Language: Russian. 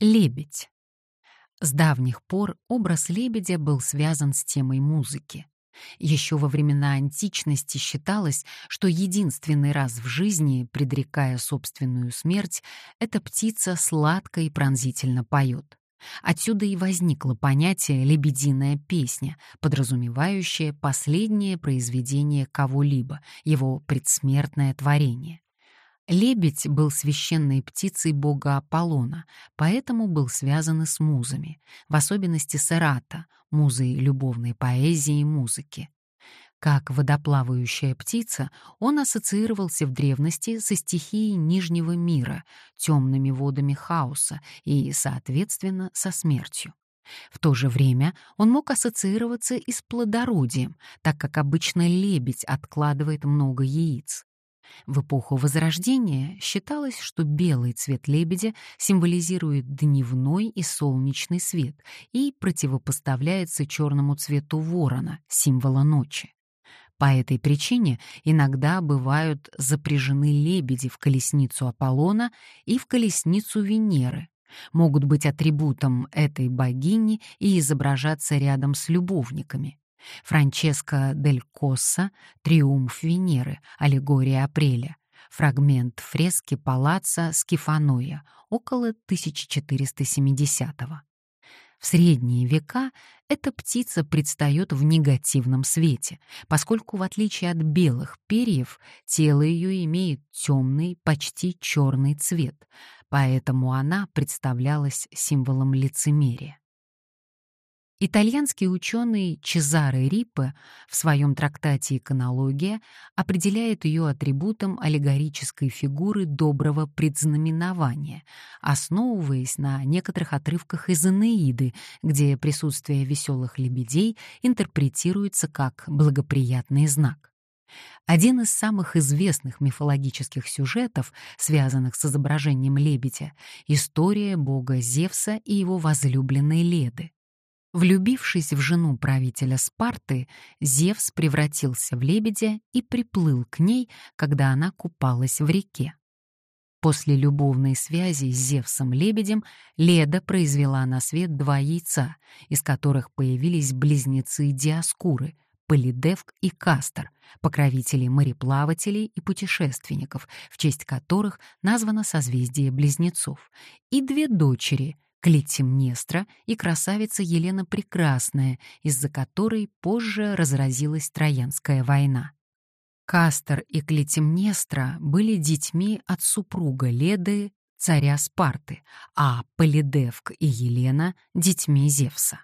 Лебедь. С давних пор образ лебедя был связан с темой музыки. Еще во времена античности считалось, что единственный раз в жизни, предрекая собственную смерть, эта птица сладко и пронзительно поет. Отсюда и возникло понятие «лебединая песня», подразумевающее последнее произведение кого-либо, его предсмертное творение. Лебедь был священной птицей бога Аполлона, поэтому был связан и с музами, в особенности с Эрата, музой любовной поэзии и музыки. Как водоплавающая птица, он ассоциировался в древности со стихией Нижнего мира, темными водами хаоса и, соответственно, со смертью. В то же время он мог ассоциироваться и с плодородием, так как обычно лебедь откладывает много яиц. В эпоху Возрождения считалось, что белый цвет лебедя символизирует дневной и солнечный свет и противопоставляется черному цвету ворона, символа ночи. По этой причине иногда бывают запряжены лебеди в колесницу Аполлона и в колесницу Венеры, могут быть атрибутом этой богини и изображаться рядом с любовниками. Франческо дель Косса «Триумф Венеры. Аллегория апреля». Фрагмент фрески палаца Скифаноя около 1470 -го. В средние века эта птица предстает в негативном свете, поскольку, в отличие от белых перьев, тело ее имеет темный, почти черный цвет, поэтому она представлялась символом лицемерия. Итальянский ученый Чезаре Риппе в своем трактате «Иконология» определяет ее атрибутом аллегорической фигуры доброго предзнаменования, основываясь на некоторых отрывках из Энеиды, где присутствие веселых лебедей интерпретируется как благоприятный знак. Один из самых известных мифологических сюжетов, связанных с изображением лебедя, — история бога Зевса и его возлюбленной Леды. Влюбившись в жену правителя Спарты, Зевс превратился в лебедя и приплыл к ней, когда она купалась в реке. После любовной связи с Зевсом-лебедем Леда произвела на свет два яйца, из которых появились близнецы Диаскуры — Полидевк и Кастор, покровители мореплавателей и путешественников, в честь которых названо созвездие близнецов, и две дочери Клетимнестра и красавица Елена Прекрасная, из-за которой позже разразилась Троянская война. Кастер и Клетимнестра были детьми от супруга Леды, царя Спарты, а Полидевк и Елена — детьми Зевса.